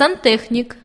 сантехник.